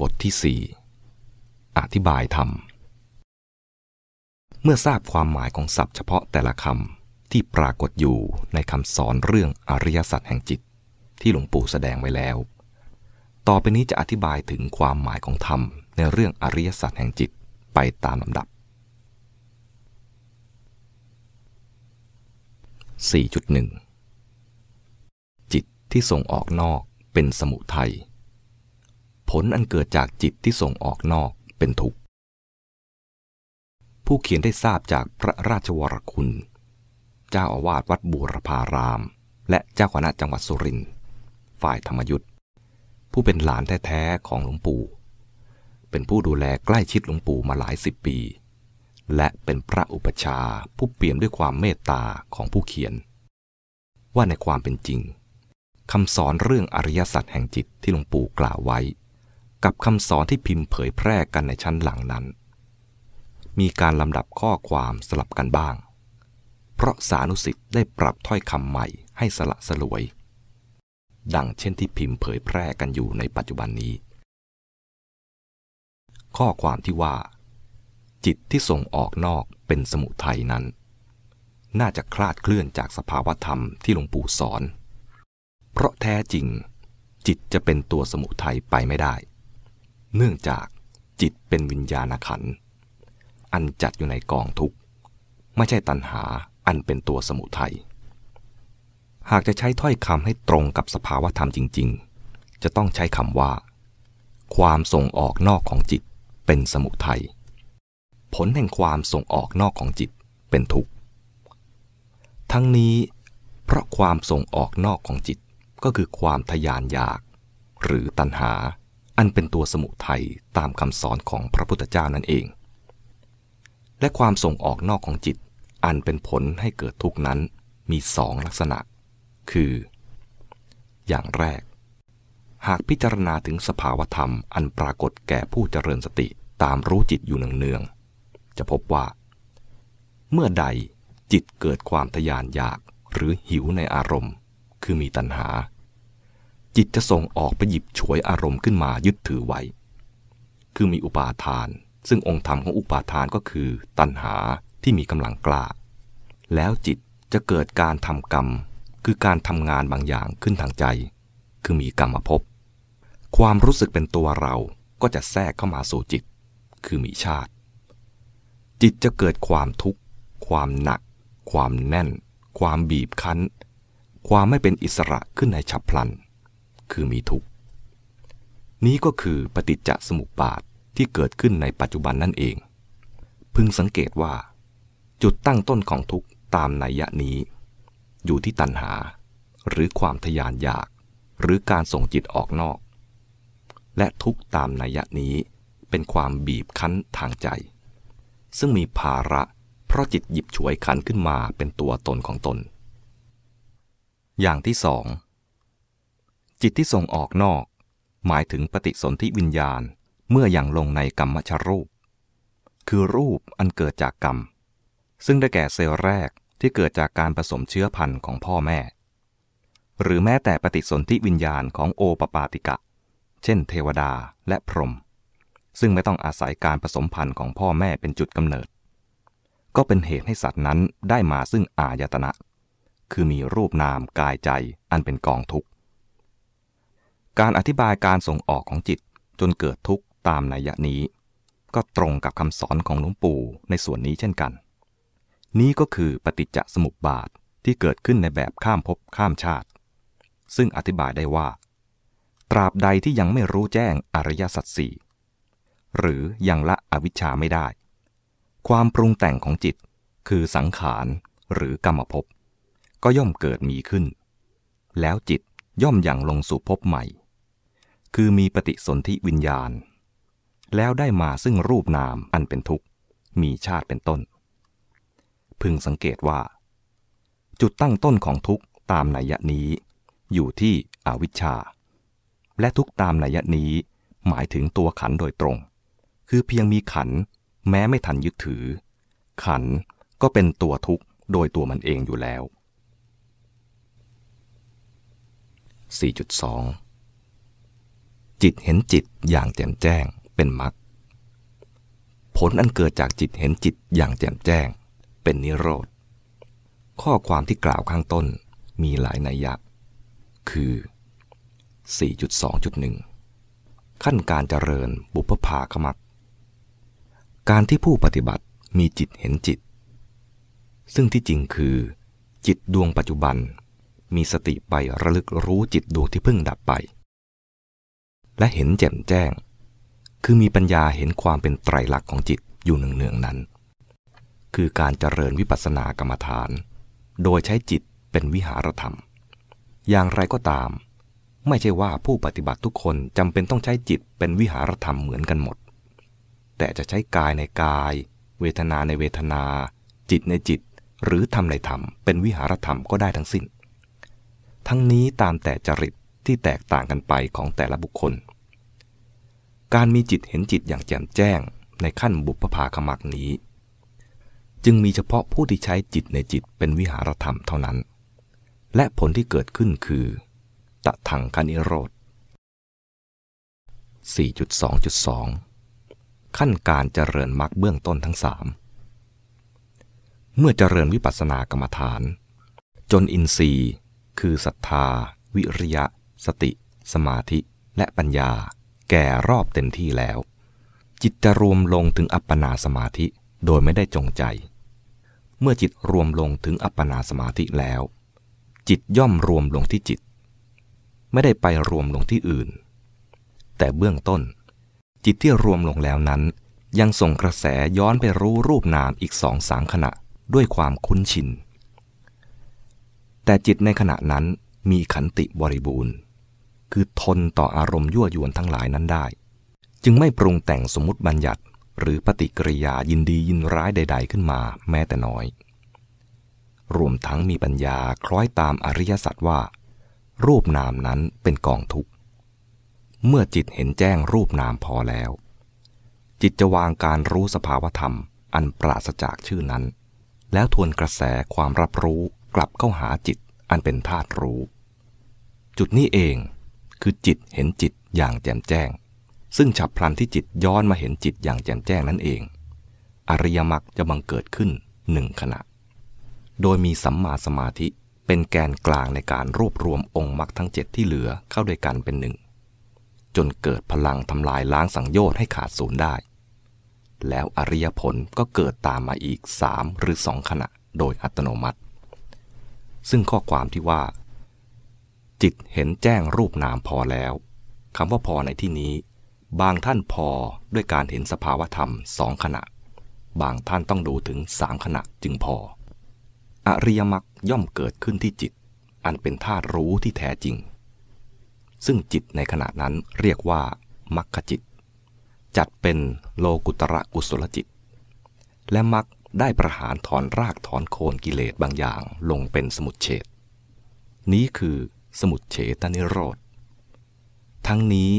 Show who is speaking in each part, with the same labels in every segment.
Speaker 1: บทที่4อธิบายธรรม เมื่อทราบความหมายของศัพท์เฉพาะแต่ละคำที่ปรากฏอยู่ในคำสอนเรื่องอริยสัจแห่งจิต ที่หลวงปู่แสดงไว้แล้ว ต่อไปนี้จะอธิบายถึงความหมายของธรรมในเรื่องอริยสัจแห่งจิตไปตามลำดับ 4.1 จิตที่ส่งออกนอกเป็นสมุทัย ลอันเกิดจากจิตที่ส่งออกนอกเป็นทุกข์ ผู้เขียนได้ทราบจากพระราชวรคุณ เจ้าอาวาสวัดบูรพาราม และเจ้าคณะจังหวัดสุรินทร์ฝ่ายธรรมยุทธ์ผู้เป็นหลานแท้ๆของหลวงปู่ เป็นผู้ดูแลใกล้ชิดหลวงปู่มาหลายสิบปี และเป็นพระอุปชาผู้เปี่ยมด้วยความเมตตาของผู้เขียน ว่าในความเป็นจริงคำสอนเรื่องอริยสัจแห่งจิตที่หลวงปู่กล่าวไว้ กับคำสอนที่พิมพ์เผยแพร่กันในชั้นหลังนั้น มีการลำดับข้อความสลับกันบ้าง เพราะสานุสิทธิ์ได้ปรับถ้อยคำใหม่ให้สละสลวย ดังเช่นที่พิมพ์เผยแพร่กันอยู่ในปัจจุบันนี้ ข้อความที่ว่า จิตที่ส่งออกนอกเป็นสมุทัยนั้น น่าจะคลาดเคลื่อนจากสภาวธรรมที่หลวงปู่สอน เพราะแท้จริงจิตจะเป็นตัวสมุทัยไปไม่ได้ เนื่องจากจิตเป็นวิญญาณขัน อันจัดอยู่ในกองทุกข์ไม่ใช่ตัณหาอันเป็นตัวสมุทัย หากจะใช้ถ้อยคำให้ตรงกับสภาวะธรรมจริง ๆ จะต้องใช้คำว่า ความส่งออกนอกของจิตเป็นสมุทัย ผลแห่งความส่งออกนอกของจิตเป็นทุกข์ ทั้งนี้ เพราะความส่งออกนอกของจิตก็คือความทยานอยาก หรือตัณหา อันเป็นตัวสมุทัยตามคำสอนของพระพุทธเจ้านั่นเอง และความส่งออกนอกของจิต อันเป็นผลให้เกิดทุกนั้นมีสองลักษณะ คือ อย่างแรก หากพิจารณาถึงสภาวธรรมอันปรากฏแก่ผู้เจริญสติตามรู้จิตอยู่เนืองๆจะพบว่า เมื่อใดจิตเกิดความทยานอยากหรือหิวในอารมณ์ คือมีตัณหา จิตจะส่งออกไปหยิบฉวยอารมณ์ขึ้นมายึดถือไว้ คือมีอุปาทาน ซึ่งองค์ธรรมของอุปาทานก็คือ ตัณหาที่มีกำลังกล้า แล้วจิตจะเกิดการทำกรรม คือการทำงานบางอย่างขึ้นทางใจ คือมีกรรมภพความรู้สึกเป็นตัวเราก็จะแทรกเข้ามาสู่จิต คือมีชาติ จิตจะเกิดความทุกข์ ความหนัก ความแน่น ความบีบคั้น ความไม่เป็นอิสระขึ้นในฉับพลัน คือมีทุกข์ นี้ก็คือปฏิจจสมุปบาทที่เกิดขึ้นในปัจจุบันนั่นเอง พึงสังเกตว่า จุดตั้งต้นของทุกข์ตามนัยยะนี้ อยู่ที่ตัณหา หรือความทยานอยาก หรือการส่งจิตออกนอก และทุกตามนัยยะนี้เป็นความบีบคั้นทางใจ ซึ่งมีภาระเพราะจิตหยิบฉวยขันขึ้นมาเป็นตัวตนของตน อย่างที่สอง จิตที่ส่งออกนอก หมายถึงปฏิสนธิวิญญาณเมื่ออยังลงในกรรมชรูป คือรูปอันเกิดจากกรรม ซึ่งได้แก่เซลล์แรกที่เกิดจากการผสมเชื้อพันธุ์ของพ่อแม่ หรือแม้แต่ปฏิสนธิวิญญาณของโอปปาติกะ เช่น เทวดาและพรหมซึ่งไม่ต้องอาศัยการผสมพันธุ์ของพ่อแม่เป็นจุดกำเนิด ก็เป็นเหตุให้สัตว์นั้นได้มาซึ่งอายตนะ คือมีรูปนามกายใจอันเป็นกองทุกข์ การอธิบายการส่งออกของจิตจนเกิดทุกข์ตามนัยยนี้ ก็ตรงกับคำสอนของหลวงปู่ในส่วนนี้เช่นกัน นี้ก็คือปฏิจจสมุปบาทที่เกิดขึ้นในแบบข้ามภพข้ามชาติ ซึ่งอธิบายได้ว่า ตราบใดที่ยังไม่รู้แจ้งอริยสัจสี่หรือยังละอวิชชาไม่ได้ ความปรุงแต่งของจิตคือสังขารหรือกรรมภพก็ย่อมเกิดมีขึ้น แล้วจิตย่อมอย่างลงสู่ภพใหม่ คือมีปฏิสนธิวิญญาณ แล้วได้มาซึ่งรูปนามอันเป็นทุกข์ มีชาติเป็นต้น พึงสังเกตว่า จุดตั้งต้นของทุกข์ตามนัยนี้ อยู่ที่อวิชชา และทุกตามนัยนี้หมายถึงตัวขันโดยตรง คือเพียงมีขันแม้ไม่ทันยึดถือ ขันก็เป็นตัวทุกข์โดยตัวมันเองอยู่แล้ว 4.2 จิตเห็นจิตอย่างแจ่มแจ้งเป็นมรรคผลอันเกิดจากจิตเห็นจิตอย่างแจ่มแจ้ง เป็นนิโรธ ข้อความที่กล่าวข้างต้นมีหลายนัยยะ คือ 4.2.1 ขั้นการเจริญบุพภาคมักการที่ผู้ปฏิบัติมีจิตเห็นจิต ซึ่งที่จริงคือ จิตดวงปัจจุบัน มีสติไประลึกรู้จิตดวงที่เพิ่งดับไป และเห็นแจ่มแจ้ง คือมีปัญญาเห็นความเป็นไตรลักษณ์ของจิตอยู่เนืองๆนั้น คือการเจริญวิปัสสนากรรมฐาน โดยใช้จิตเป็นวิหารธรรม อย่างไรก็ตาม ไม่ใช่ว่าผู้ปฏิบัติทุกคนจำเป็นต้องใช้จิตเป็นวิหารธรรมเหมือนกันหมด แต่จะใช้กายในกาย เวทนาในเวทนา จิตในจิต หรือธรรมในธรรม เป็นวิหารธรรมก็ได้ทั้งสิ้น ทั้งนี้ตามแต่จริตที่แตกต่างกันไปของแต่ละบุคคล การมีจิตเห็นจิตอย่างแจ่มแจ้งในขั้นบุพภาคมักนี้ จึงมีเฉพาะผู้ที่ใช้จิตในจิตเป็นวิหารธรรมเท่านั้น และผลที่เกิดขึ้นคือตะทังคนิโรธ 4.2.2 ขั้นการเจริญมรรคเบื้องต้นทั้งสามเมื่อเจริญวิปัสสนากรรมฐาน จนอินทรีย์ คือศรัทธา วิริยะ สติ สมาธิ และปัญญา แก่รอบเต็มที่แล้ว จิตจะรวมลงถึงอัปปนาสมาธิโดยไม่ได้จงใจ เมื่อจิตรวมลงถึงอัปปนาสมาธิแล้ว จิตย่อมรวมลงที่จิต ไม่ได้ไปรวมลงที่อื่น แต่เบื้องต้น จิตที่รวมลงแล้วนั้น ยังส่งกระแสย้อนไปรู้รูปนามอีกสองสามขณะด้วยความคุ้นชินแต่จิตในขณะนั้นมีขันติบริบูรณ์ คือทนต่ออารมณ์ยั่วยวนทั้งหลายนั้นได้ จึงไม่ปรุงแต่งสมมติบัญญัติ หรือปฏิกิริยายินดียินร้ายใด ๆ ขึ้นมาแม้แต่น้อย รวมทั้งมีปัญญาคล้อยตามอริยสัจว่า รูปนามนั้นเป็นกองทุกข์ เมื่อจิตเห็นแจ้งรูปนามพอแล้ว จิตจะวางการรู้สภาวธรรม อันปราศจากชื่อนั้น แล้วทวนกระแสความรับรู้กลับเข้าหาจิตอันเป็นธาตุรู้ จุดนี้เอง คือจิตเห็นจิตอย่างแจ่มแจ้ง ซึ่งฉับพลันที่จิตย้อนมาเห็นจิตอย่างแจ่มแจ้งนั่นเอง อริยมรรคจะบังเกิดขึ้นหนึ่งขณะ โดยมีสัมมาสมาธิเป็นแกนกลางในการรวบรวมองค์มรรคทั้งเจ็ดที่เหลือเข้าด้วยกันเป็นหนึ่ง จนเกิดพลังทำลายล้างสังโยชน์ให้ขาดศูนย์ได้ แล้วอริยผลก็เกิดตามมาอีกสามหรือสองขณะโดยอัตโนมัติ ซึ่งข้อความที่ว่า จิตเห็นแจ้งรูปนามพอแล้วคำว่าพอในที่นี้ บางท่านพอด้วยการเห็นสภาวธรรมสองขณะ บางท่านต้องดูถึงสามขณะจึงพอ อริยมรรคย่อมเกิดขึ้นที่จิต อันเป็นธาตุรู้ที่แท้จริง ซึ่งจิตในขณะนั้นเรียกว่ามรรคจิต จัดเป็นโลกุตระกุศลจิต และมักได้ประหารถอนรากถอนโคนกิเลสบางอย่างลงเป็นสมุดเฉดนี้คือ สมุดเฉตนิโรธ ทั้งนี้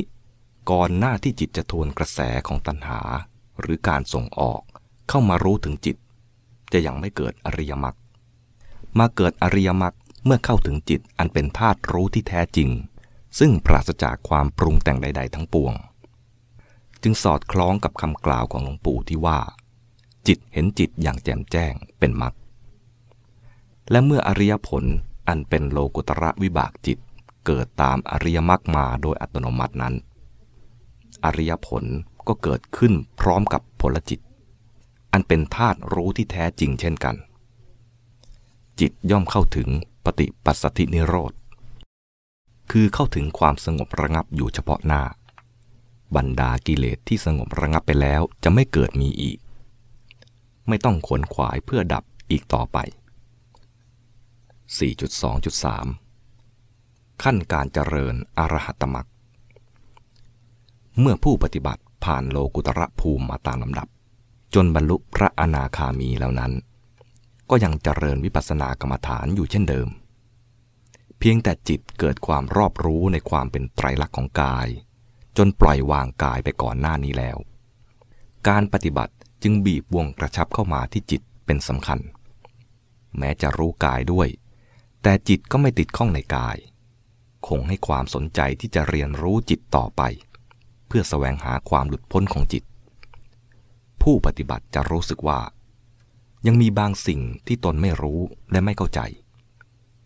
Speaker 1: ก่อนหน้าที่จิตจะทวนกระแสของตัณหา หรือการส่งออกเข้ามารู้ถึงจิต จะยังไม่เกิดอริยมรรคมาเกิดอริยมรรคเมื่อเข้าถึงจิตอันเป็นธาตุรู้ที่แท้จริง ซึ่งปราศจากความปรุงแต่งใด ๆ ทั้งปวง จึงสอดคล้องกับคำกล่าวของหลวงปู่ที่ว่า จิตเห็นจิตอย่างแจ่มแจ้งเป็นมรรคและเมื่ออริยผล อันเป็นโลกุตระวิบากจิตเกิดตามอริยมรรคมาโดยอัตโนมัตินั้น อริยผลก็เกิดขึ้นพร้อมกับผลจิต อันเป็นธาตุรู้ที่แท้จริงเช่นกัน จิตย่อมเข้าถึงปฏิปัสสธินิโรธ คือเข้าถึงความสงบระงับอยู่เฉพาะหน้า บรรดากิเลสที่สงบระงับไปแล้วจะไม่เกิดมีอีก ไม่ต้องขวนขวายเพื่อดับอีกต่อไป 4.2.3 ขั้นการเจริญอรหัตมรักเมื่อผู้ปฏิบัติผ่านโลกุตระภูมิมาตามลำดับ จนบรรลุพระอนาคามีแล้วนั้น ก็ยังเจริญวิปัสสนากรรมฐานอยู่เช่นเดิม เพียงแต่จิตเกิดความรอบรู้ในความเป็นไตรลักษณ์ของกาย จนปล่อยวางกายไปก่อนหน้านี้แล้ว การปฏิบัติจึงบีบวงกระชับเข้ามาที่จิตเป็นสำคัญ แม้จะรู้กายด้วย แต่จิตก็ไม่ติดข้องในกาย คงให้ความสนใจที่จะเรียนรู้จิตต่อไป เพื่อแสวงหาความหลุดพ้นของจิต ผู้ปฏิบัติจะรู้สึกว่า ยังมีบางสิ่งที่ตนไม่รู้และไม่เข้าใจ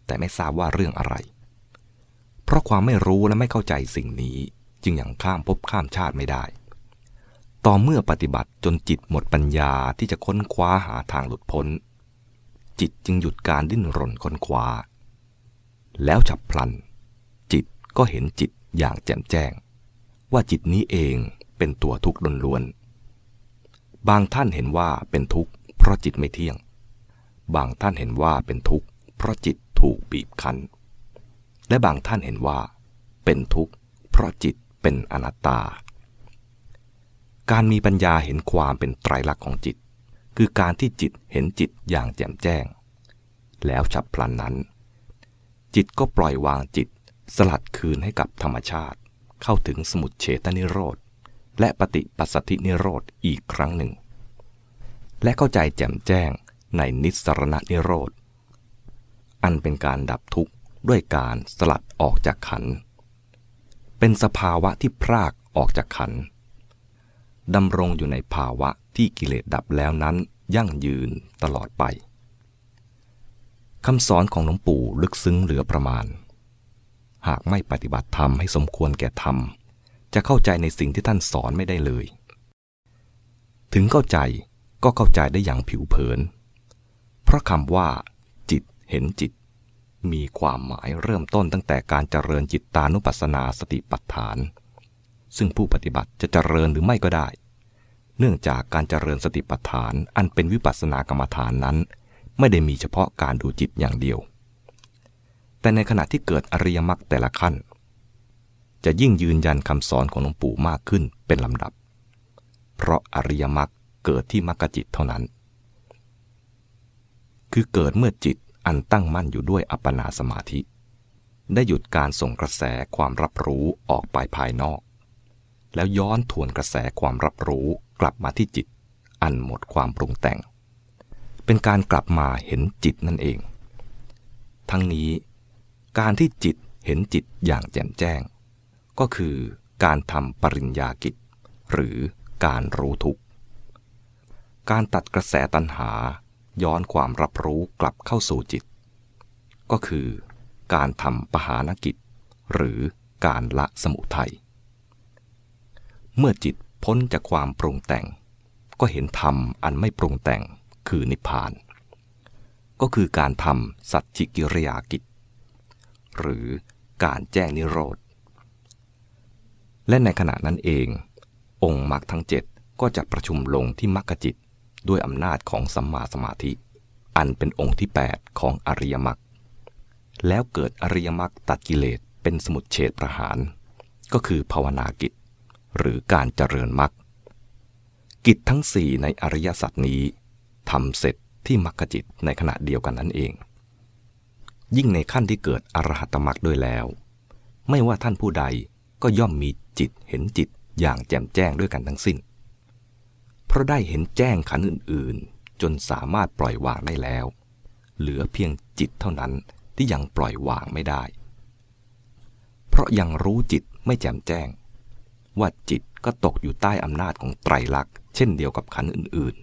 Speaker 1: แต่ไม่ทราบว่าเรื่องอะไร เพราะความไม่รู้และไม่เข้าใจสิ่งนี้จึงยังข้ามภพข้ามชาติไม่ได้ ต่อเมื่อปฏิบัติจนจิตหมดปัญญาที่จะค้นคว้าหาทางหลุดพ้น จิตจึงหยุดการดิ้นรนค้นคว้า แล้วฉับพลัน จิตก็เห็นจิตอย่างแจ่มแจ้ง ว่าจิตนี้เองเป็นตัวทุกข์ล้วนๆบางท่านเห็นว่าเป็นทุกข์เพราะจิตไม่เที่ยง บางท่านเห็นว่าเป็นทุกข์เพราะจิตถูกบีบคั้น และบางท่านเห็นว่า เป็นทุกข์เพราะจิตเป็นอนัตตา การมีปัญญาเห็นความเป็นไตรลักษณ์ของจิต คือการที่จิตเห็นจิตอย่างแจ่มแจ้ง แล้วฉับพลันนั้น จิตก็ปล่อยวางจิตสลัดคืนให้กับธรรมชาติ เข้าถึงสมุดเฉตนิโรธ และปฏิปัสสธินิโรธอีกครั้งหนึ่ง และเข้าใจแจ่มแจ้งในนิสรณนิโรธ อันเป็นการดับทุกข์ด้วยการสลัดออกจากขัน เป็นสภาวะที่พรากออกจากขัน ดำรงอยู่ในภาวะที่กิเลสดับแล้วนั้นยั่งยืนตลอดไปคำสอนของหลวงปู่ลึกซึ้งเหลือประมาณ หากไม่ปฏิบัติธรรมให้สมควรแก่ธรรม จะเข้าใจในสิ่งที่ท่านสอนไม่ได้เลย ถึงเข้าใจก็เข้าใจได้อย่างผิวเผิน เพราะคำว่า จิตเห็นจิต มีความหมายเริ่มต้นตั้งแต่การเจริญจิตตานุปัสสนาสติปัฏฐาน ซึ่งผู้ปฏิบัติจะเจริญหรือไม่ก็ได้ เนื่องจากการเจริญสติปัฏฐานอันเป็นวิปัสสนากรรมฐานนั้น ไม่ได้มีเฉพาะการดูจิตอย่างเดียว แต่ในขณะที่เกิดอริยมรรคแต่ละขั้น จะยิ่งยืนยันคำสอนของหลวงปู่มากขึ้นเป็นลำดับ เพราะอริยมรรคเกิดที่มรรคจิตเท่านั้น คือเกิดเมื่อจิตอันตั้งมั่นอยู่ด้วยอัปปนาสมาธิ ได้หยุดการส่งกระแสความรับรู้ออกไปภายนอก แล้วย้อนทวนกระแสความรับรู้กลับมาที่จิต อันหมดความปรุงแต่ง เป็นการกลับมาเห็นจิตนั่นเอง ทั้งนี้ การที่จิตเห็นจิตอย่างแจ่มแจ้ง ก็คือการทำปริญญากิจ หรือการรู้ทุกการตัดกระแสตัณหาย้อนความรับรู้กลับเข้าสู่จิต ก็คือการทำปหานกิจ หรือการละสมุทัย เมื่อจิตพ้นจากความปรุงแต่ง ก็เห็นธรรมอันไม่ปรุงแต่งคือนิพพาน ก็คือการทำสัจจิกิริยากิจ หรือการแจ้งนิโรธ และในขณะนั้นเอง องค์มรรคทั้งเจ็ดก็จะประชุมลงที่มรรคจิตด้วยอำนาจของสัมมาสมาธิ อันเป็นองค์ที่ 8 ของอริยมรรคแล้วเกิดอริยมรรคตัดกิเลสเป็นสมุดเฉดประหาร ก็คือภาวนากิจ หรือการเจริญมรรคกิจทั้งสี่ในอริยสัจนี้ทำเสร็จที่มรรคจิตในขณะเดียวกันนั่นเอง ยิ่งในขั้นที่เกิดอรหัตมรรคด้วยแล้ว ไม่ว่าท่านผู้ใดก็ย่อมมีจิตเห็นจิตอย่างแจ่มแจ้งด้วยกันทั้งสิ้น เพราะได้เห็นแจ้งขันอื่น ๆ จนสามารถปล่อยวางได้แล้ว เหลือเพียงจิตเท่านั้นที่ยังปล่อยวางไม่ได้ เพราะยังรู้จิตไม่แจ่มแจ้ง ว่าจิตก็ตกอยู่ใต้อำนาจของไตรลักษณ์เช่นเดียวกับขันอื่น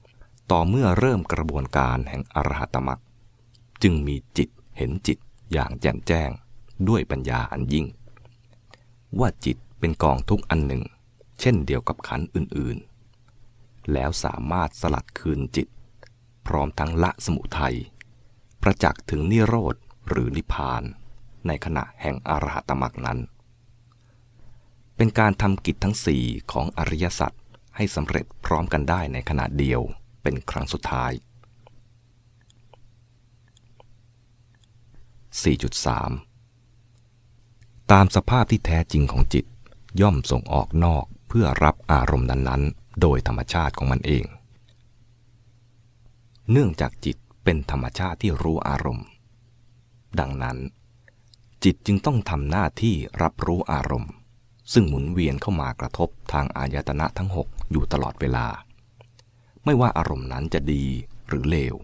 Speaker 1: ๆ ต่อเมื่อเริ่มกระบวนการแห่งอรหัตมรรคจึงมีจิตเห็นจิตอย่างแจ่มแจ้ง ด้วยปัญญาอันยิ่ง ว่าจิตเป็นกองทุกอันหนึ่ง เช่นเดียวกับขันอื่นๆ แล้วสามารถสลัดคืนจิต พร้อมทั้งละสมุทัยประจักษ์ถึงนิโรธหรือนิพพาน ในขณะแห่งอรหัตมรรคนั้น เป็นการทำกิจทั้งสี่ของอริยสัจให้สำเร็จพร้อมกันได้ในขณะเดียวเป็นครั้งสุดท้าย 4.3 ตามสภาพที่แท้จริงของจิตย่อมส่งออกนอกเพื่อรับอารมณ์นั้นๆ โดยธรรมชาติของมันเอง เนื่องจากจิตเป็นธรรมชาติที่รู้อารมณ์ ดังนั้น จิตจึงต้องทำหน้าที่รับรู้อารมณ์ ซึ่งหมุนเวียนเข้ามากระทบทางอายตนะทั้งหกอยู่ตลอดเวลา ไม่ว่าอารมณ์นั้นจะดีหรือเลว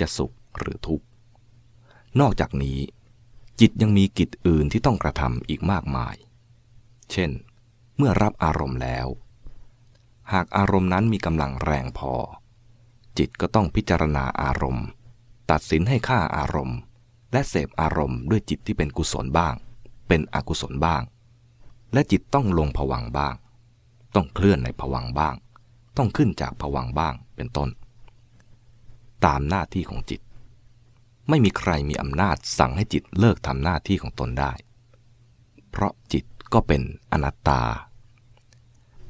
Speaker 1: จะสุขหรือทุกข์ นอกจากนี้ จิตยังมีกิจอื่นที่ต้องกระทำอีกมากมาย เช่น เมื่อรับอารมณ์แล้ว หากอารมณ์นั้นมีกำลังแรงพอ จิตก็ต้องพิจารณาอารมณ์ ตัดสินให้ค่าอารมณ์ และเสพอารมณ์ด้วยจิตที่เป็นกุศลบ้าง เป็นอกุศลบ้าง และจิตต้องลงผวังบ้าง ต้องเคลื่อนในผวังบ้าง ต้องขึ้นจากผวังบ้างเป็นต้น ตามหน้าที่ของจิต ไม่มีใครมีอำนาจสั่งให้จิตเลิกทำหน้าที่ของตนได้ เพราะจิตก็เป็นอนัตตา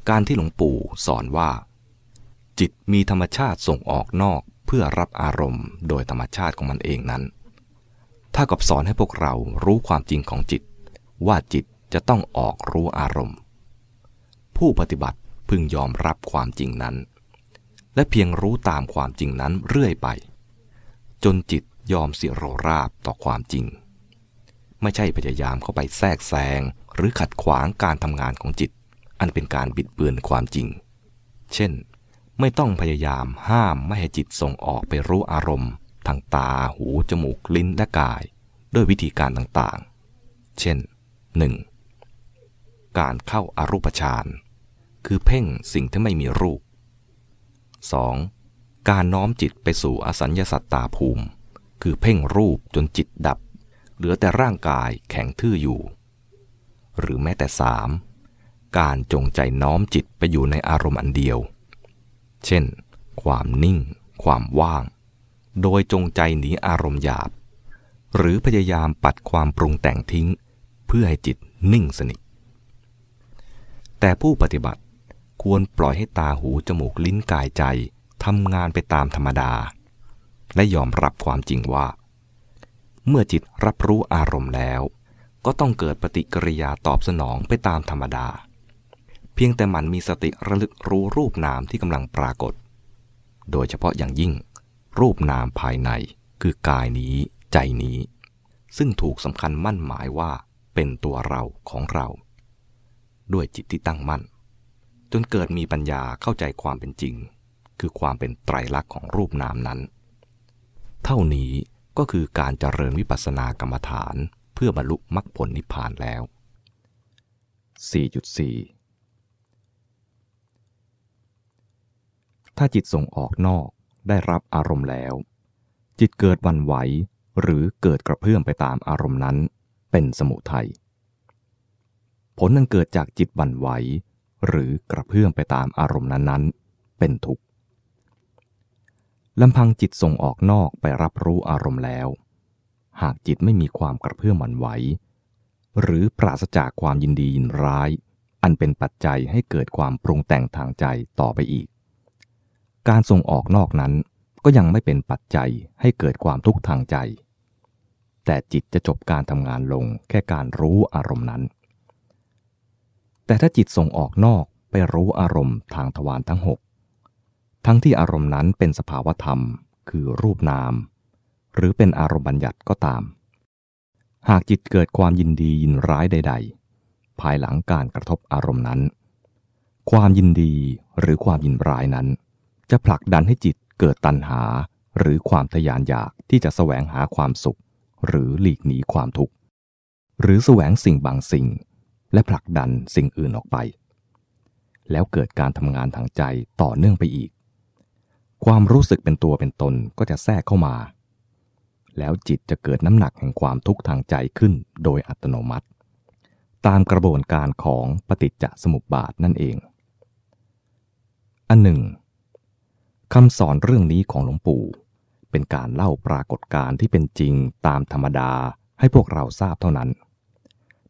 Speaker 1: การที่หลวงปู่สอนว่า จิตมีธรรมชาติส่งออกนอกเพื่อรับอารมณ์ โดยธรรมชาติของมันเองนั้นถ้ากับสอนให้พวกเรารู้ความจริงของจิต ว่าจิต จะต้องออกรู้อารมณ์ ผู้ปฏิบัติพึงยอมรับความจริงนั้น และเพียงรู้ตามความจริงนั้นเรื่อยไป จนจิตยอมเสียโรราบต่อความจริง ไม่ใช่พยายามเข้าไปแทรกแซงหรือขัดขวางการทำงานของจิต อันเป็นการบิดเบือนความจริง เช่น ไม่ต้องพยายามห้ามไม่ให้จิตส่งออกไปรู้อารมณ์ทางตา หู จมูก ลิ้น และกาย ด้วยวิธีการต่างๆ เช่น 1. การเข้าอารูปฌาน คือเพ่งสิ่งที่ไม่มีรูป 2. การน้อมจิตไปสู่อสัญญาสัตตาภูมิ คือเพ่งรูปจนจิตดับ เหลือแต่ร่างกายแข็งทื่ออยู่ หรือแม้แต่สามการจงใจน้อมจิตไปอยู่ในอารมณ์อันเดียว เช่น ความนิ่ง ความว่าง โดยจงใจหนีอารมณ์หยาบ หรือพยายามปัดความปรุงแต่งทิ้ง เพื่อให้จิตนิ่งสนิท แต่ผู้ปฏิบัติควรปล่อยให้ตาหูจมูกลิ้นกายใจทำงานไปตามธรรมดา และยอมรับความจริงว่า เมื่อจิตรับรู้อารมณ์แล้ว ก็ต้องเกิดปฏิกิริยาตอบสนองไปตามธรรมดา เพียงแต่มันมีสติระลึกรู้รูปนามที่กำลังปรากฏ โดยเฉพาะอย่างยิ่ง รูปนามภายในคือกายนี้ใจนี้ ซึ่งถูกสำคัญมั่นหมายว่าเป็นตัวเราของเรา ด้วยจิตที่ตั้งมั่น จนเกิดมีปัญญาเข้าใจความเป็นจริง คือความเป็นไตรลักษณ์ของรูปนามนั้น เท่านี้ก็คือการเจริญวิปัสสนากรรมฐานเพื่อบรรลุมรรคผลนิพพานแล้ว 4.4 ถ้าจิตส่งออกนอกได้รับอารมณ์แล้ว จิตเกิดวันไหวหรือเกิดกระเพื่อมไปตามอารมณ์นั้น เป็นสมุทัย ผลนั้นเกิดจากจิตวันไหว หรือกระเพื่อมไปตามอารมณ์นั้นๆ เป็นทุกข์ลำพังจิตส่งออกนอกไปรับรู้อารมณ์แล้ว หากจิตไม่มีความกระเพื่อมหวั่นไหว หรือปราศจากความยินดียินร้าย อันเป็นปัจจัยให้เกิดความปรุงแต่งทางใจต่อไปอีก การส่งออกนอกนั้นก็ยังไม่เป็นปัจจัยให้เกิดความทุกข์ทางใจ แต่จิตจะจบการทำงานลงแค่การรู้อารมณ์นั้น แต่ถ้าจิตส่งออกนอกไปรู้อารมณ์ทางทวารทั้งหกทั้งที่อารมณ์นั้นเป็นสภาวธรรม คือรูปนาม หรือเป็นอารมณ์บัญญัติก็ตาม หากจิตเกิดความยินดียินร้ายใด ๆ ภายหลังการกระทบอารมณ์นั้น ความยินดีหรือความยินร้ายนั้น จะผลักดันให้จิตเกิดตัณหาหรือความทยานอยากที่จะแสวงหาความสุข หรือหลีกหนีความทุกข์ หรือแสวงสิ่งบางสิ่ง และผลักดันสิ่งอื่นออกไป แล้วเกิดการทำงานทางใจต่อเนื่องไปอีก ความรู้สึกเป็นตัวเป็นตนก็จะแทรกเข้ามา แล้วจิตจะเกิดน้ำหนักแห่งความทุกข์ทางใจขึ้นโดยอัตโนมัติ ตามกระบวนการของปฏิจจสมุปบาทนั่นเอง อันหนึ่งคำสอนเรื่องนี้ของหลวงปู่เป็นการเล่าปรากฏการณ์ที่เป็นจริงตามธรรมดาให้พวกเราทราบเท่านั้น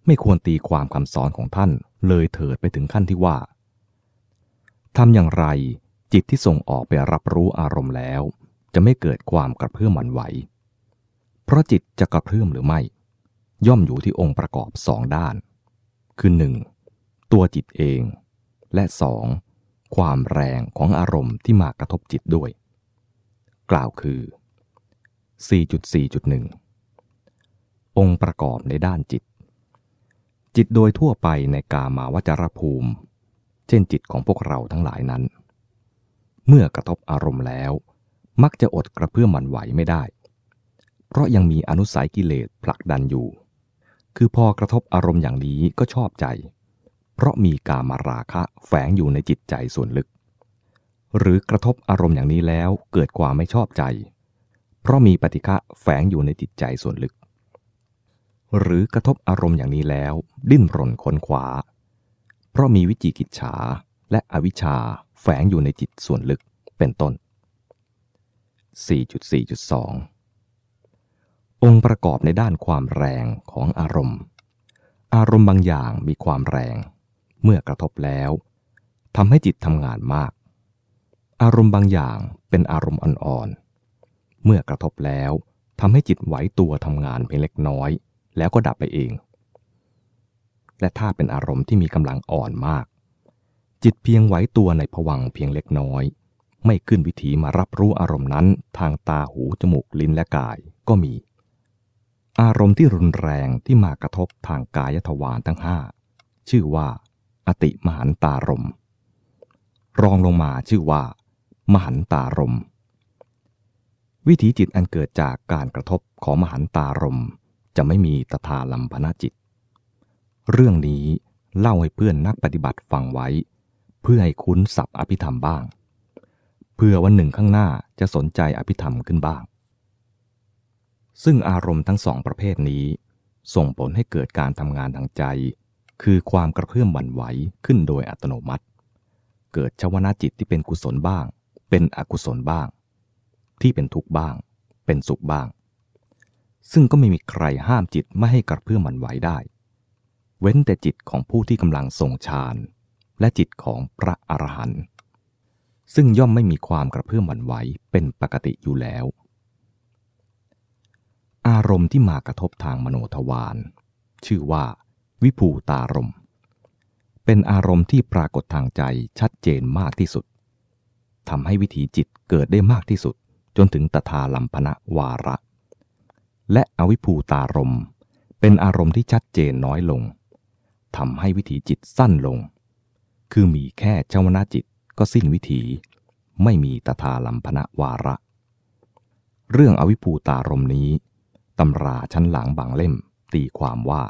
Speaker 1: ไม่ควรตีความคำสอนของท่านเลยเถิดไปถึงขั้นที่ว่าทำอย่างไรจิตที่ส่งออกไปรับรู้อารมณ์แล้ว จะไม่เกิดความกระเพื่อมหวั่นไหว เพราะจิตจะกระเพื่อมหรือไม่ ย่อมอยู่ที่องค์ประกอบสองด้าน คือหนึ่งตัวจิตเอง และสองความแรงของอารมณ์ที่มากระทบจิตด้วย กล่าวคือ 4.4.1 องค์ประกอบในด้านจิต จิตโดยทั่วไปในกามาวจรภูมิ เช่นจิตของพวกเราทั้งหลายนั้น เมื่อกระทบอารมณ์แล้ว มักจะอดกระเพื่อมมันไหวไม่ได้ เพราะยังมีอนุสัยกิเลสผลักดันอยู่ คือพอกระทบอารมณ์อย่างนี้ก็ชอบใจ เพราะมีกามาราคะแฝงอยู่ในจิตใจส่วนลึก หรือกระทบอารมณ์อย่างนี้แล้วเกิดความไม่ชอบใจ เพราะมีปฏิฆะแฝงอยู่ในจิตใจส่วนลึก หรือกระทบอารมณ์อย่างนี้แล้ว ดิ้นรนค้นขวาเพราะมีวิจิกิจฉาและอวิชชาแฝงอยู่ในจิตส่วนลึกเป็นต้น 4.4.2 องค์ประกอบในด้านความแรงของอารมณ์ อารมณ์บางอย่างมีความแรง เมื่อกระทบแล้วทำให้จิตทำงานมาก อารมณ์บางอย่างเป็นอารมณ์อ่อนๆ เมื่อกระทบแล้วทำให้จิตไหวตัวทำงานเพียงเล็กน้อย แล้วก็ดับไปเอง และถ้าเป็นอารมณ์ที่มีกำลังอ่อนมาก จิตเพียงไหวตัวในผวังเพียงเล็กน้อย ไม่ขึ้นวิถีมารับรู้อารมณ์นั้นทางตาหูจมูกลิ้นและกายก็มี อารมณ์ที่รุนแรงที่มากระทบทางกายทวารทั้งห้าชื่อว่า อติมหันตารม รองลงมาชื่อว่า มหันตารม วิถีจิตอันเกิดจากการกระทบของมหันตารม จะไม่มีตถาลัมพนาจิต เรื่องนี้เล่าให้เพื่อนนักปฏิบัติฟังไว้ เพื่อให้คุ้นศัพท์อภิธรรมบ้าง เพื่อวันหนึ่งข้างหน้าจะสนใจอภิธรรมขึ้นบ้าง ซึ่งอารมณ์ทั้งสองประเภทนี้ ส่งผลให้เกิดการทำงานทางใจ คือความกระเพื่อมหวั่นไหวขึ้นโดยอัตโนมัติ เกิดชวนาจิตที่เป็นกุศลบ้าง เป็นอกุศลบ้าง ที่เป็นทุกข์บ้าง เป็นสุขบ้าง ซึ่งก็ไม่มีใครห้ามจิตไม่ให้กระเพื่อมหวั่นไหวได้ เว้นแต่จิตของผู้ที่กำลังทรงฌานและจิตของพระอรหันต์ซึ่งย่อมไม่มีความกระเพื่อมหวั่นไหวเป็นปกติอยู่แล้ว อารมณ์ที่มากระทบทางมโนทวารชื่อว่า วิภูตารม เป็นอารมณ์ที่ปรากฏทางใจชัดเจนมากที่สุดทำให้วิถีจิตเกิดได้มากที่สุด จนถึงตถาลัมพนะวาระ และอวิภูตารม เป็นอารมณ์ที่ชัดเจนน้อยลงทำให้วิถีจิตสั้นลง คือมีแค่เจ้าวนาจิตก็สิ้นวิถี ไม่มีตถาลัมพนะวาระ เรื่องอวิภูตารมนี้ตำราชั้นหลังบางเล่มตีความว่า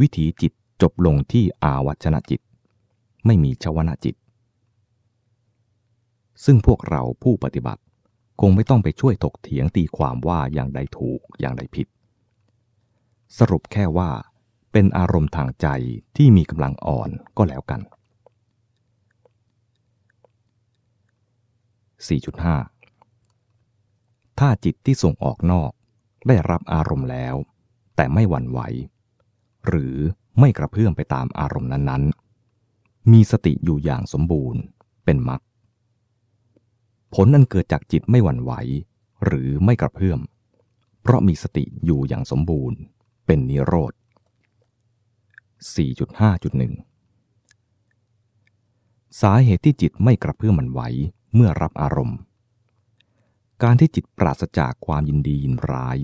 Speaker 1: วิถีจิตจบลงที่อาวัชนจิต ไม่มีชวนาจิต ซึ่งพวกเราผู้ปฏิบัติ คงไม่ต้องไปช่วยถกเถียงตีความว่าอย่างใดถูกอย่างใดผิด สรุปแค่ว่า เป็นอารมณ์ทางใจที่มีกำลังอ่อนก็แล้วกัน 4.5 ถ้าจิตที่ส่งออกนอกได้รับอารมณ์แล้ว แต่ไม่หวั่นไหว หรือไม่กระเพื่อมไปตามอารมณ์นั้นๆ มีสติอยู่อย่างสมบูรณ์เป็นมรรค ผลนั้นเกิดจากจิตไม่หวั่นไหว หรือไม่กระเพื่อม เพราะมีสติอยู่อย่างสมบูรณ์ เป็นนิโรธ 4.5.1 สาเหตุที่จิตไม่กระเพื่อมมันไหวเมื่อรับอารมณ์ การที่จิตปราศจากความยินดียินร้าย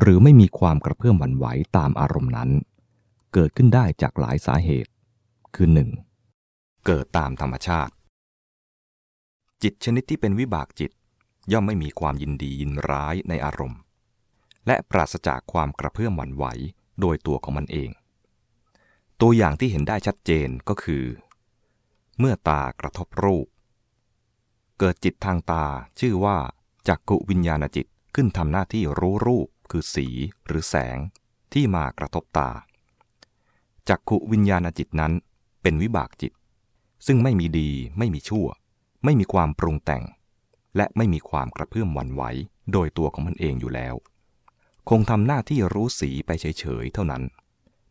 Speaker 1: หรือไม่มีความกระเพื่อมหวั่นไหวตามอารมณ์นั้น เกิดขึ้นได้จากหลายสาเหตุ คือ 1. เกิดตามธรรมชาติ จิตชนิดที่เป็นวิบากจิต ย่อมไม่มีความยินดียินร้ายในอารมณ์ และปราศจากความกระเพื่อมหวั่นไหวโดยตัวของมันเอง ตัวอย่างที่เห็นได้ชัดเจนก็คือ เมื่อตากระทบรูป เกิดจิตทางตาชื่อว่าจักกุวิญญาณจิตขึ้นทำหน้าที่รู้รูปคือสีหรือแสงที่มากระทบตา จักขุวิญญาณจิตนั้นเป็นวิบากจิต ซึ่งไม่มีดีไม่มีชั่ว ไม่มีความปรุงแต่ง และไม่มีความกระเพื่อมหวั่นไหวโดยตัวของมันเองอยู่แล้ว คงทำหน้าที่รู้สีไปเฉยๆเท่านั้น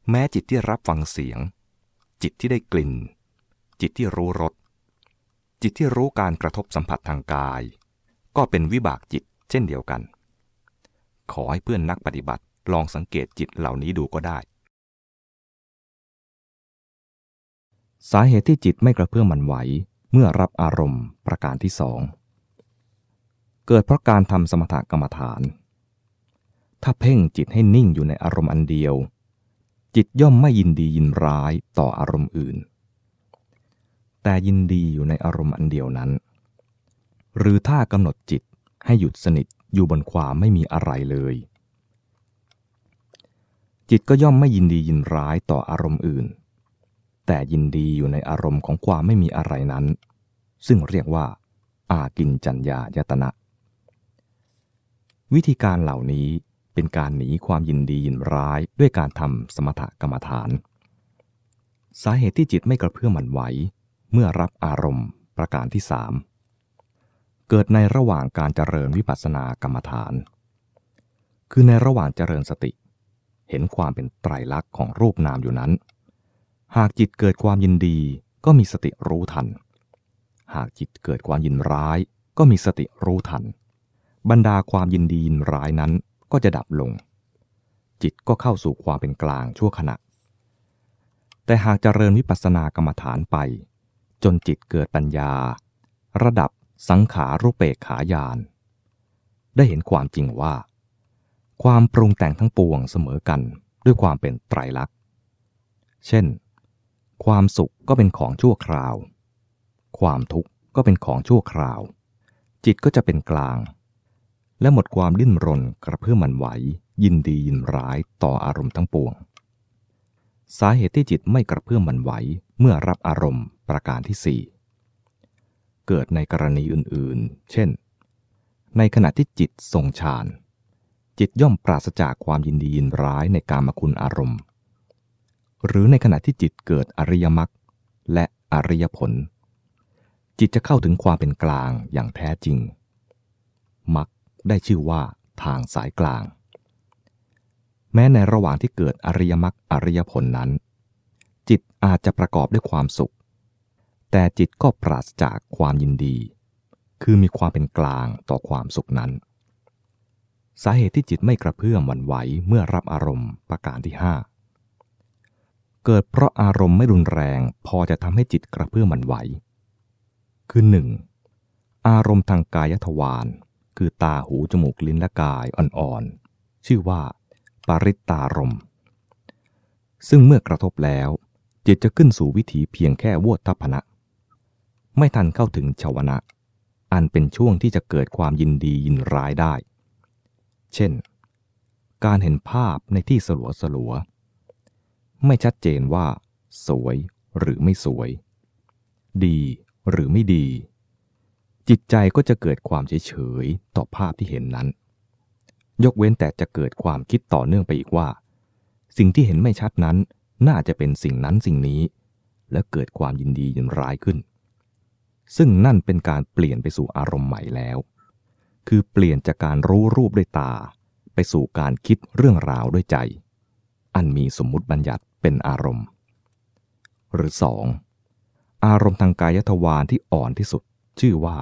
Speaker 1: แม้จิตที่รับฟังเสียง จิตที่ได้กลิ่น จิตที่รู้รสจิตที่รู้การกระทบสัมผัสทางกาย ก็เป็นวิบากจิตเช่นเดียวกัน ขอให้เพื่อนนักปฏิบัติลองสังเกตจิตเหล่านี้ดูก็ได้ สาเหตุที่จิตไม่กระเพื่อมมันไหว เมื่อรับอารมณ์ประการที่สองเกิดเพราะการทำสมถกรรมฐาน ถ้าเพ่งจิตให้นิ่งอยู่ในอารมณ์อันเดียว จิตย่อมไม่ยินดียินร้ายต่ออารมณ์อื่น แต่ยินดีอยู่ในอารมณ์อันเดียวนั้น หรือถ้ากำหนดจิตให้หยุดสนิทอยู่บนความไม่มีอะไรเลย จิตก็ย่อมไม่ยินดียินร้ายต่ออารมณ์อื่น แต่ยินดีอยู่ในอารมณ์ของความไม่มีอะไรนั้น ซึ่งเรียกว่า อากินจัญญายตนะ วิธีการเหล่านี้เป็นการหนีความยินดียินร้ายด้วยการทำสมถกรรมฐาน สาเหตุที่จิตไม่กระเพื่อมหมันไหว เมื่อรับอารมณ์ประการที่สามเกิดในระหว่างการเจริญวิปัสสนากรรมฐาน คือในระหว่างเจริญสติ เห็นความเป็นไตรลักษณ์ของรูปนามอยู่นั้น หากจิตเกิดความยินดีก็มีสติรู้ทัน หากจิตเกิดความยินร้ายก็มีสติรู้ทัน บรรดาความยินดียินร้ายนั้นก็จะดับลง จิตก็เข้าสู่ความเป็นกลางชั่วขณะ แต่หากเจริญวิปัสสนากรรมฐานไป จนจิตเกิดปัญญา ระดับสังขารุเปกขายาน ได้เห็นความจริงว่า ความปรุงแต่งทั้งปวงเสมอกันด้วยความเป็นไตรลักษณ์ เช่น ความสุขก็เป็นของชั่วคราว ความทุกข์ก็เป็นของชั่วคราว จิตก็จะเป็นกลาง และหมดความดิ้นรนกระเพื่อมมันไหว ยินดียินร้ายต่ออารมณ์ทั้งปวง สาเหตุที่จิตไม่กระเพื่อมมันไหวเมื่อรับอารมณ์ประการที่สี่เกิดในกรณีอื่นๆ เช่น ในขณะที่จิตทรงฌาน จิตย่อมปราศจากความยินดียินร้ายในการมคุณอารมณ์ หรือในขณะที่จิตเกิดอริยมรรคและอริยผล จิตจะเข้าถึงความเป็นกลางอย่างแท้จริงมรรคได้ชื่อว่าทางสายกลาง แม้ในระหว่างที่เกิดอริยมรรคอริยผลนั้น จิตอาจจะประกอบด้วยความสุข แต่จิตก็ปราศจากความยินดี คือมีความเป็นกลางต่อความสุขนั้น สาเหตุที่จิตไม่กระเพื่อมหวั่นไหวเมื่อรับอารมณ์ประการที่5 เกิดเพราะอารมณ์ไม่รุนแรง พอจะทำให้จิตกระเพื่อมหวั่นไหว คือ 1. อารมณ์ทางกายทวาร คือตาหูจมูกลิ้นและกายอ่อนๆ ชื่อว่า ปริตตารม ซึ่งเมื่อกระทบแล้ว จิตจะขึ้นสู่วิถีเพียงแค่วดทัพนะ ไม่ทันเข้าถึงชาวนะ อันเป็นช่วงที่จะเกิดความยินดียินร้ายได้ เช่น การเห็นภาพในที่สลัวสลัว ไม่ชัดเจนว่า สวยหรือไม่สวย ดีหรือไม่ดี จิตใจก็จะเกิดความเฉยเฉยต่อภาพที่เห็นนั้น ยกเว้นแต่จะเกิดความคิดต่อเนื่องไปอีกว่า สิ่งที่เห็นไม่ชัดนั้น น่าจะเป็นสิ่งนั้นสิ่งนี้ และเกิดความยินดียินร้ายขึ้น ซึ่งนั่นเป็นการเปลี่ยนไปสู่อารมณ์ใหม่แล้ว คือเปลี่ยนจากการรู้รูปด้วยตา ไปสู่การคิดเรื่องราวด้วยใจ อันมีสมมุติบัญญัติ เป็นอารมณ์ หรือ 2. อารมณ์ทางกายทวารที่อ่อนที่สุด ชื่อว่า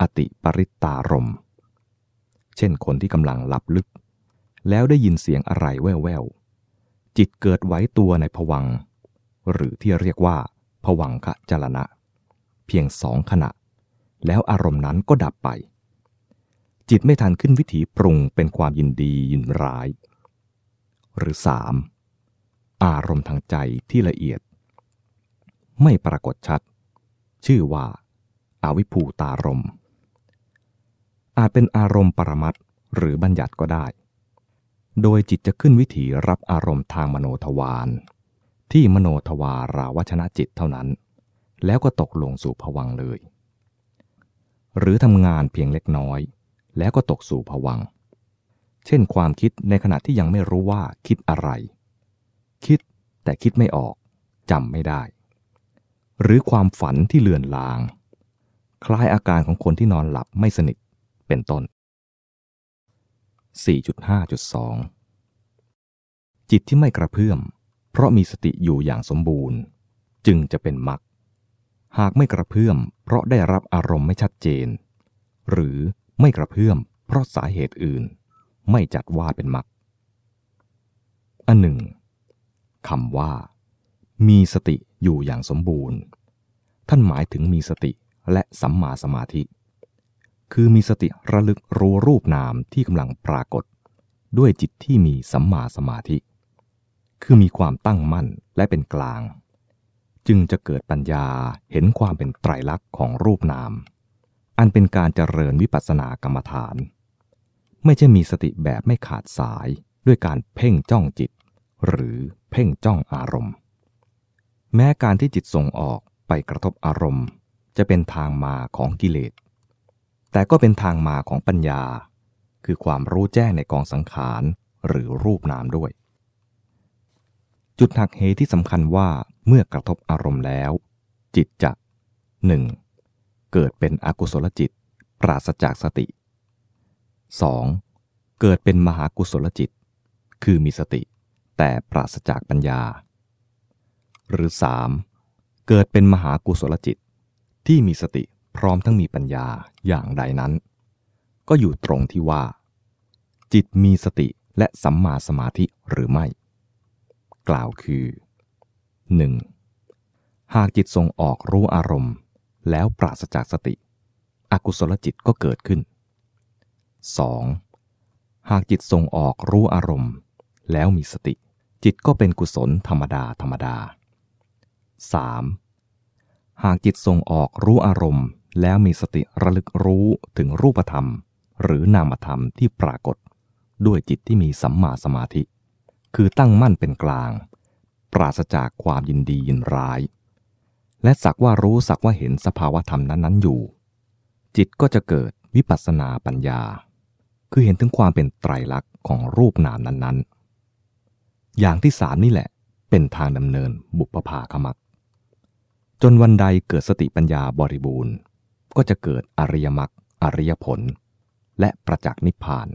Speaker 1: อติปริตารม เช่นคนที่กำลังหลับลึก แล้วได้ยินเสียงอะไรแว่วๆ จิตเกิดไว้ตัวในผวัง หรือที่เรียกว่าผวังคะจรณะ เพียงสองขณะ แล้วอารมณ์นั้นก็ดับไปจิตไม่ทันขึ้นวิถีปรุงเป็นความยินดียินร้าย หรือ 3. อารมณ์ทางใจที่ละเอียด ไม่ปรากฏชัด ชื่อว่าอาวิภูตารมอาจเป็นอารมณ์ปรมัตหรือบัญญัติก็ได้ โดยจิตจะขึ้นวิถีรับอารมณ์ทางมโนทวารที่มโนทวาราวชนะจิตเท่านั้น แล้วก็ตกลงสู่ผวังเลย หรือทำงานเพียงเล็กน้อย แล้วก็ตกสู่ผวัง เช่นความคิดในขณะที่ยังไม่รู้ว่าคิดอะไร คิดแต่คิดไม่ออกจำไม่ได้ หรือความฝันที่เลือนลาง คล้ายอาการของคนที่นอนหลับไม่สนิทเป็นต้น 4.5.2 จิตที่ไม่กระเพื่อม เพราะมีสติอยู่อย่างสมบูรณ์ จึงจะเป็นมรรคหากไม่กระเพื่อม เพราะได้รับอารมณ์ไม่ชัดเจน หรือไม่กระเพื่อม เพราะสาเหตุอื่น ไม่จัดว่าเป็นมรรคอันหนึ่ง คำว่า มีสติอยู่อย่างสมบูรณ์ ท่านหมายถึงมีสติและสัมมาสมาธิ คือมีสติระลึกรู้รูปนามที่กำลังปรากฏ ด้วยจิตที่มีสัมมาสมาธิ คือมีความตั้งมั่นและเป็นกลาง จึงจะเกิดปัญญาเห็นความเป็นไตรลักษณ์ของรูปนาม อันเป็นการเจริญวิปัสสนากรรมฐาน ไม่ใช่มีสติแบบไม่ขาดสายด้วยการเพ่งจ้องจิต หรือเพ่งจ้องอารมณ์ แม้การที่จิตส่งออกไปกระทบอารมณ์ จะเป็นทางมาของกิเลส แต่ก็เป็นทางมาของปัญญา คือความรู้แจ้งในกองสังขารหรือรูปนามด้วย จุดหักเหที่สำคัญว่าเมื่อกระทบอารมณ์แล้ว จิตจะ 1. เกิดเป็นอกุศลจิต ปราศจากสติ 2. เกิดเป็นมหากุศลจิต คือมีสติ แต่ปราศจากปัญญา หรือ 3. เกิดเป็นมหากุศลจิต ที่มีสติพร้อมทั้งมีปัญญาอย่างใดนั้น ก็อยู่ตรงที่ว่า จิตมีสติและสัมมาสมาธิหรือไม่ กล่าวคือ 1. หากจิตทรงออกรู้อารมณ์ แล้วปราศจากสติ อกุศลจิตก็เกิดขึ้น 2. หากจิตทรงออกรู้อารมณ์ แล้วมีสติ จิตก็เป็นกุศลธรรมดาธรรมดา 3. หากจิตทรงออกรู้อารมณ์ แล้วมีสติระลึกรู้ถึงรูปธรรม หรือนามธรรมที่ปรากฏ ด้วยจิตที่มีสัมมาสมาธิ คือตั้งมั่นเป็นกลาง ปราศจากความยินดียินร้าย และสักว่ารู้สักว่าเห็นสภาวธรรมนั้นๆอยู่ จิตก็จะเกิดวิปัสสนาปัญญา คือเห็นถึงความเป็นไตรลักษณ์ของรูปนามนั้นๆ อย่างที่สามนี่แหละ เป็นทางดำเนินบุพภาคมัก จนวันใดเกิดสติปัญญาบริบูรณ์ ก็จะเกิดอริยมรรคอริยผล และประจักษ์นิพพาน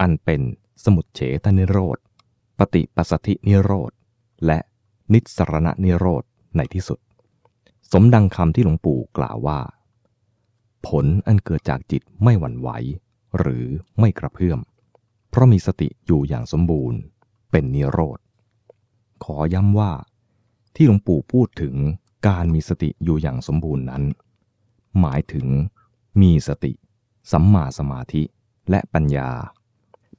Speaker 1: อันเป็นสมุดเฉทนิโรธ ปฏิปัสสธินิโรธ และนิสรณนิโรธในที่สุด สมดังคำที่หลวงปู่กล่าวว่า ผลอันเกิดจากจิตไม่หวั่นไหว หรือไม่กระเพื่อม เพราะมีสติอยู่อย่างสมบูรณ์ เป็นนิโรธ ขอย้ำว่า ที่หลวงปู่พูดถึงการมีสติอยู่อย่างสมบูรณ์นั้น หมายถึงมีสติ สัมมาสมาธิและปัญญา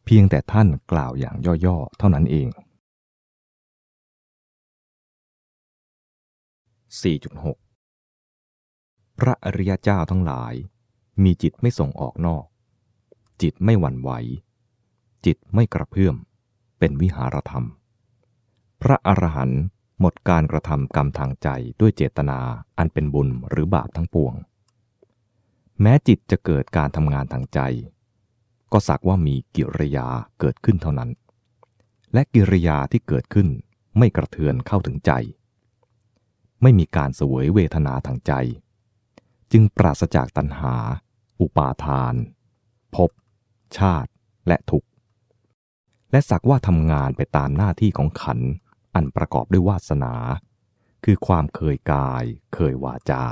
Speaker 1: เพียงแต่ท่านกล่าวอย่างย่อๆ เท่านั้นเอง 4.6 พระอริยเจ้าทั้งหลาย มีจิตไม่ส่งออกนอก จิตไม่หวั่นไหว จิตไม่กระเพื่อม เป็นวิหารธรรม พระอรหันต์หมดการกระทำกรรมทางใจด้วยเจตนาอันเป็นบุญหรือบาปทั้งปวง แม้จิตจะเกิดการทำงานทางใจ ก็สักว่ามีกิริยาเกิดขึ้นเท่านั้น และกิริยาที่เกิดขึ้นไม่กระเทือนเข้าถึงใจ ไม่มีการเสวยเวทนาทางใจ จึงปราศจากตัณหา อุปาทาน ภพ ชาติ และทุกข์ และสักว่าทำงานไปตามหน้าที่ของขัน อันประกอบด้วยวาสนา คือความเคยกาย เคยวาจา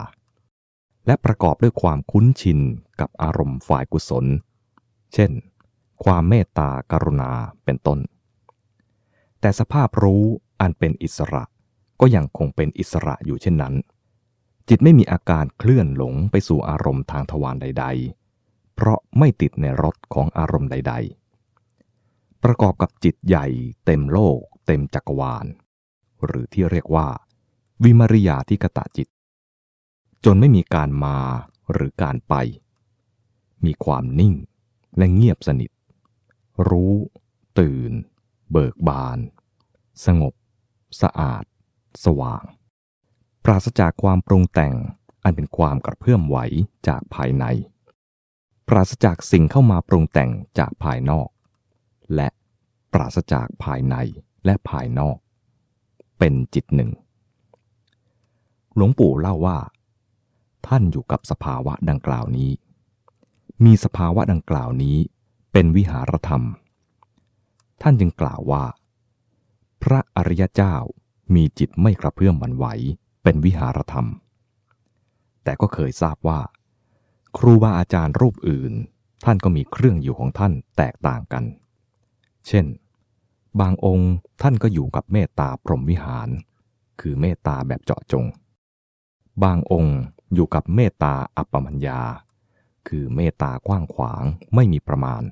Speaker 1: และประกอบด้วยความคุ้นชินกับอารมณ์ฝ่ายกุศล เช่น ความเมตตากรุณาเป็นต้น แต่สภาพรู้อันเป็นอิสระก็ยังคงเป็นอิสระอยู่เช่นนั้น จิตไม่มีอาการเคลื่อนหลงไปสู่อารมณ์ทางทวารใด ๆ เพราะไม่ติดในรถของอารมณ์ใด ๆ ประกอบกับจิตใหญ่เต็มโลก เต็มจักรวาล หรือที่เรียกว่า วิมริยาที่กตะจิต จนไม่มีการมาหรือการไป มีความนิ่งและเงียบสนิท รู้ ตื่น เบิกบาน สงบ สะอาด สว่าง ปราศจากความปรุงแต่งอันเป็นความกระเพื่อมไหวจากภายใน ปราศจากสิ่งเข้ามาปรุงแต่งจากภายนอก และปราศจากภายในและภายนอก เป็นจิตหนึ่ง หลวงปู่เล่าว่า ท่านอยู่กับสภาวะดังกล่าวนี้ มีสภาวะดังกล่าวนี้เป็นวิหารธรรม ท่านจึงกล่าวว่า พระอริยเจ้ามีจิตไม่กระเพื่อมหวั่นไหวเป็นวิหารธรรม แต่ก็เคยทราบว่า ครูบาอาจารย์รูปอื่น ท่านก็มีเครื่องอยู่ของท่านแตกต่างกัน เช่น บางองค์ท่านก็อยู่กับเมตตาพรหมวิหาร คือเมตตาแบบเจาะจง บางองค์อยู่กับเมตตาอัปปมัญญา คือเมตตากว้างขวางไม่มีประมาณ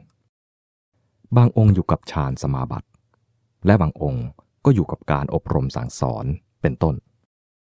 Speaker 1: บางองค์อยู่กับฌานสมาบัติ และบางองค์ก็อยู่กับการอบรมสั่งสอนเป็นต้น